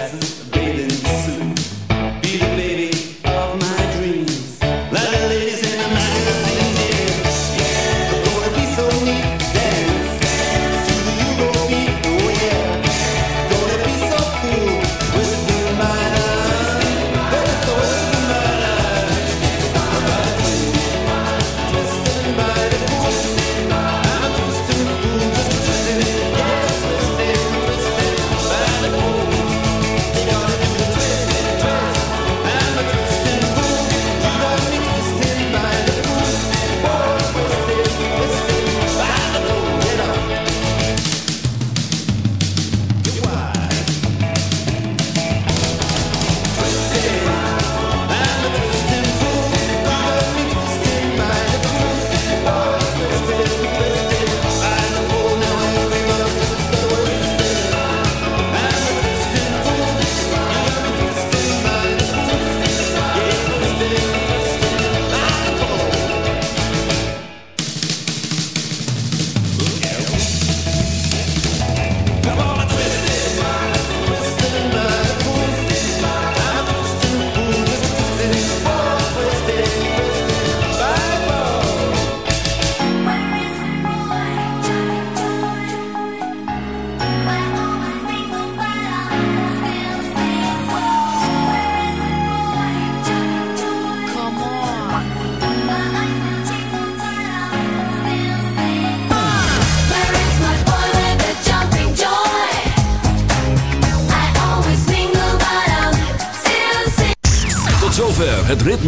het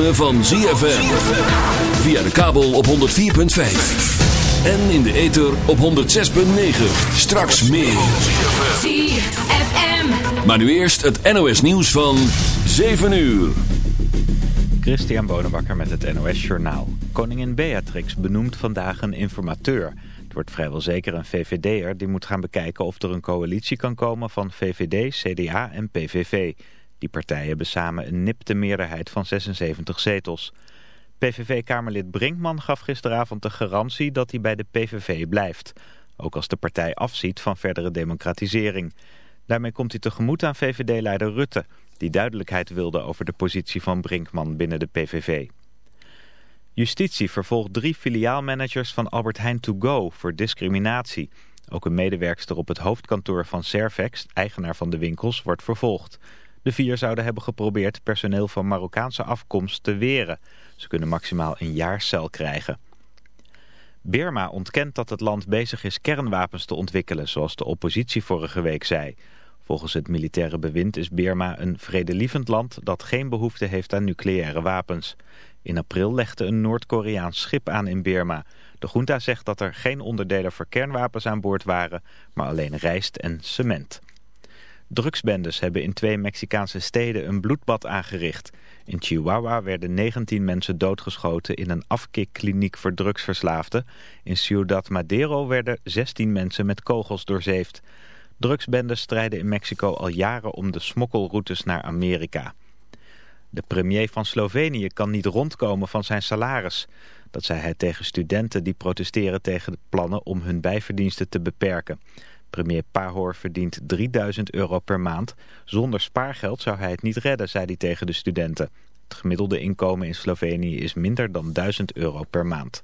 ritme van ZFM. Via de kabel op 104.5. En in de ether op 106.9. Straks meer. ZFM. Maar nu eerst het NOS nieuws van 7 uur. Christian Bonenbakker met het NOS Journaal. Koningin Beatrix benoemt vandaag een informateur... Het wordt vrijwel zeker een VVD'er die moet gaan bekijken of er een coalitie kan komen van VVD, CDA en PVV. Die partijen hebben samen een nipte meerderheid van 76 zetels. PVV-kamerlid Brinkman gaf gisteravond de garantie dat hij bij de PVV blijft. Ook als de partij afziet van verdere democratisering. Daarmee komt hij tegemoet aan VVD-leider Rutte... die duidelijkheid wilde over de positie van Brinkman binnen de PVV. Justitie vervolgt drie filiaalmanagers van Albert Heijn To Go voor discriminatie. Ook een medewerkster op het hoofdkantoor van Servex, eigenaar van de winkels, wordt vervolgd. De vier zouden hebben geprobeerd personeel van Marokkaanse afkomst te weren. Ze kunnen maximaal een jaar cel krijgen. Birma ontkent dat het land bezig is kernwapens te ontwikkelen, zoals de oppositie vorige week zei. Volgens het militaire bewind is Birma een vredelievend land dat geen behoefte heeft aan nucleaire wapens. In april legde een Noord-Koreaans schip aan in Birma. De junta zegt dat er geen onderdelen voor kernwapens aan boord waren, maar alleen rijst en cement. Drugsbendes hebben in twee Mexicaanse steden een bloedbad aangericht. In Chihuahua werden 19 mensen doodgeschoten in een afkikkliniek voor drugsverslaafden. In Ciudad Madero werden 16 mensen met kogels doorzeefd. Drugsbendes strijden in Mexico al jaren om de smokkelroutes naar Amerika. De premier van Slovenië kan niet rondkomen van zijn salaris. Dat zei hij tegen studenten die protesteren tegen de plannen om hun bijverdiensten te beperken. Premier Pahor verdient 3000 euro per maand. Zonder spaargeld zou hij het niet redden, zei hij tegen de studenten. Het gemiddelde inkomen in Slovenië is minder dan 1000 euro per maand.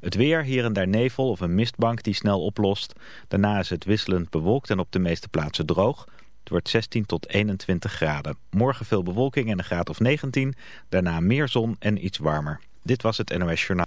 Het weer, hier en daar nevel of een mistbank die snel oplost. Daarna is het wisselend bewolkt en op de meeste plaatsen droog. Het wordt 16 tot 21 graden. Morgen veel bewolking en een graad of 19. Daarna meer zon en iets warmer. Dit was het NOS Journaal.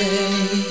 day.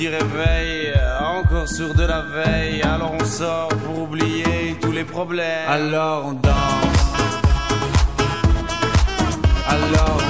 Fatigue dit réveil. Encore sur de la veille. Alors on sort pour oublier tous les problèmes. Alors on danse. alone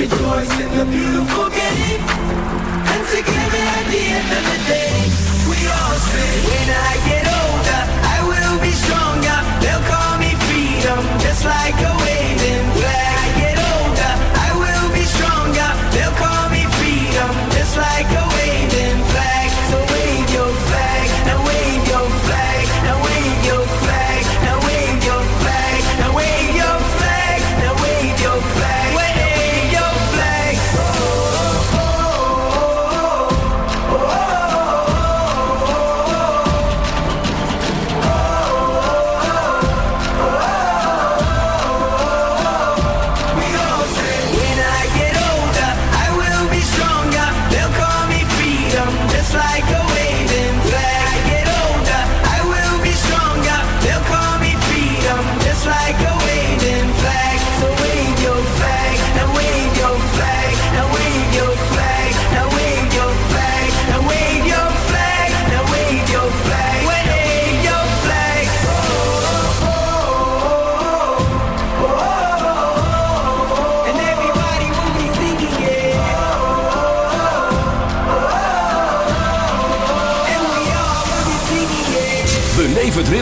rejoice in the beautiful game. And together at the end of the day, we all say, when I get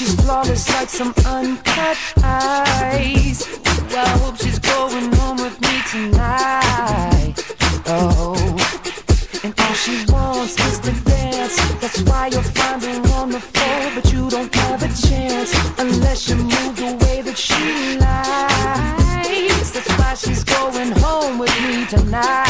she's flawless like some uncut eyes. I hope she's going home with me tonight. Oh, and all she wants is to dance. That's why you're find her on the floor, but you don't have a chance unless you move the way that she likes. That's why she's going home with me tonight.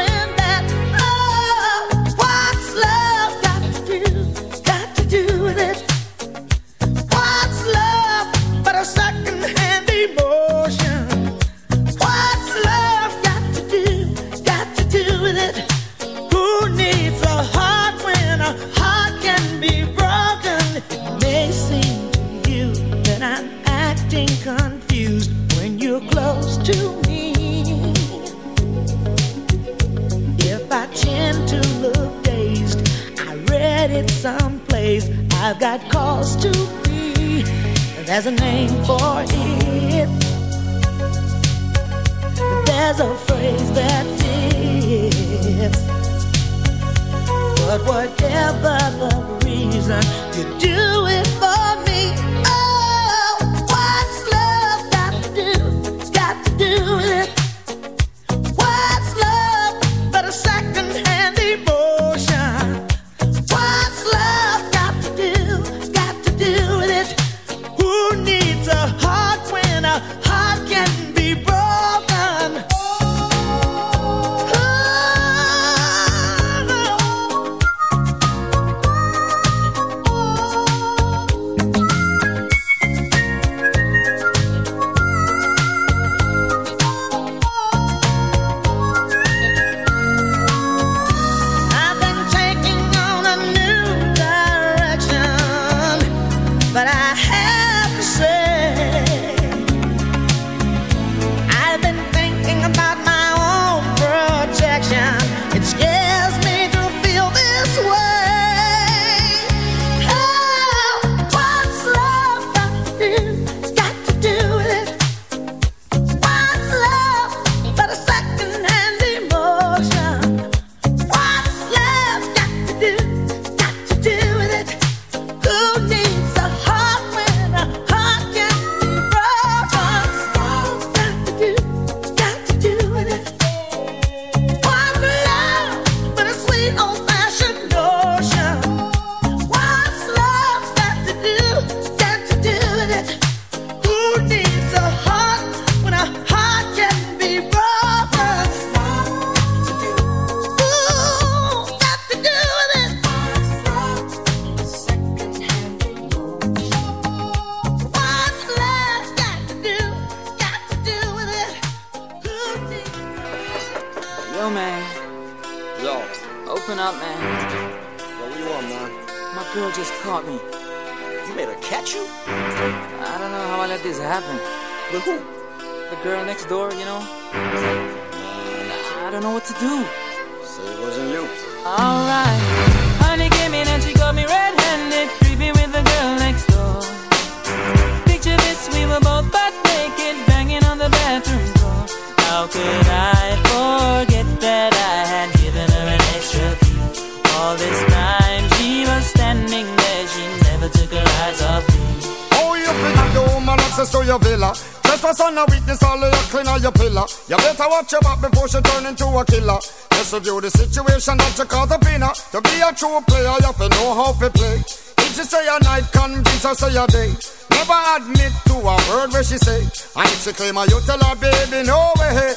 Review the situation that you call the winner. To be a true player, you have to know how to play. If she say a night, convince her say a day. Never admit to a word where she say. And if she claim her, you tell her, baby, no way.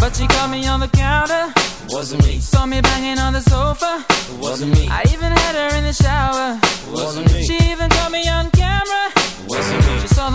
But she caught me on the counter. It wasn't me. Saw me banging on the sofa. It wasn't me. I even had her in the shower. It wasn't me. She even caught me on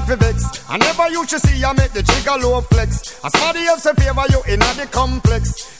right fi vex. I never used to see I make the trigger low flex. As somebody else in favor you in the complex.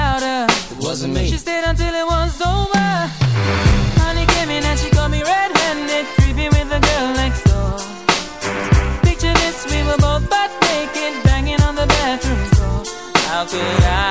louder. It wasn't me. She stayed until it was over. Honey came in and she caught me red-handed, creepy with the girl next door. Picture this, we were both butt naked, banging on the bathroom door. How could I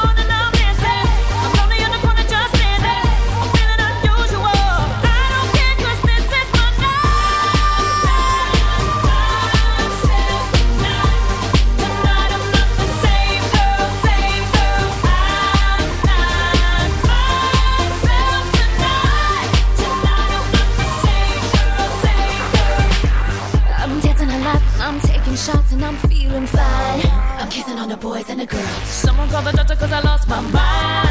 The girls. Someone call the doctor cause I lost my mind.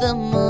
the moon.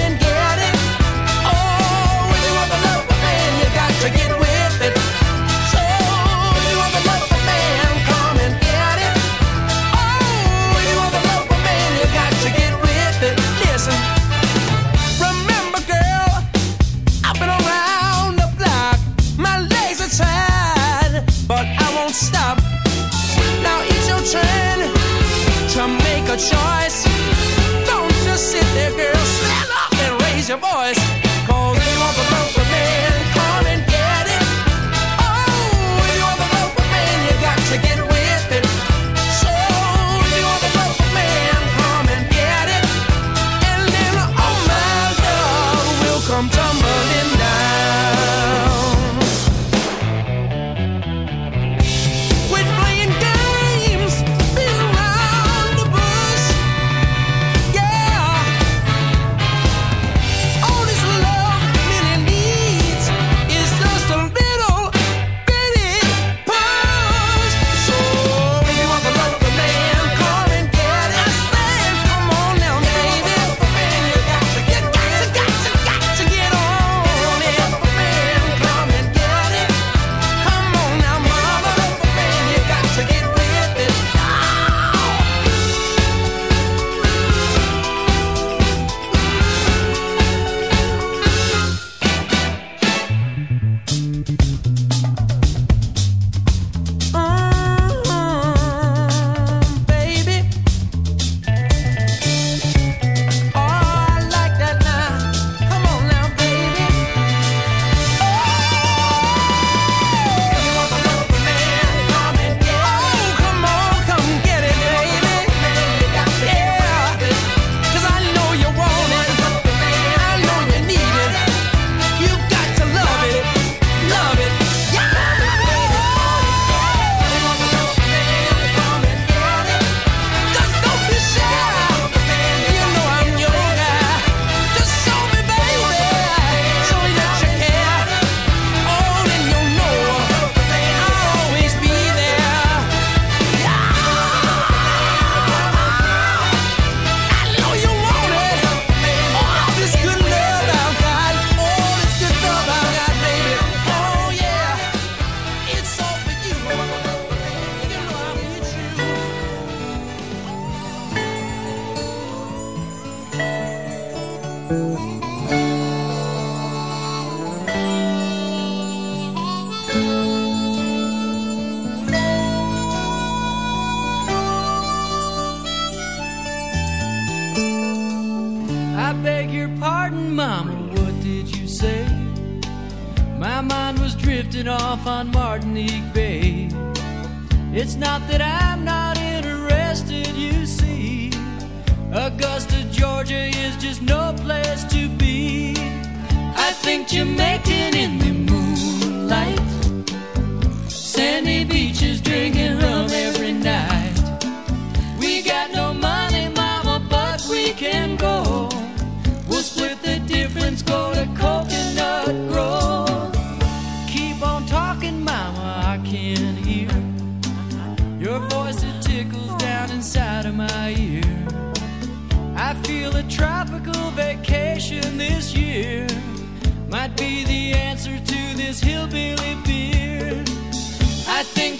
choice.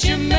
I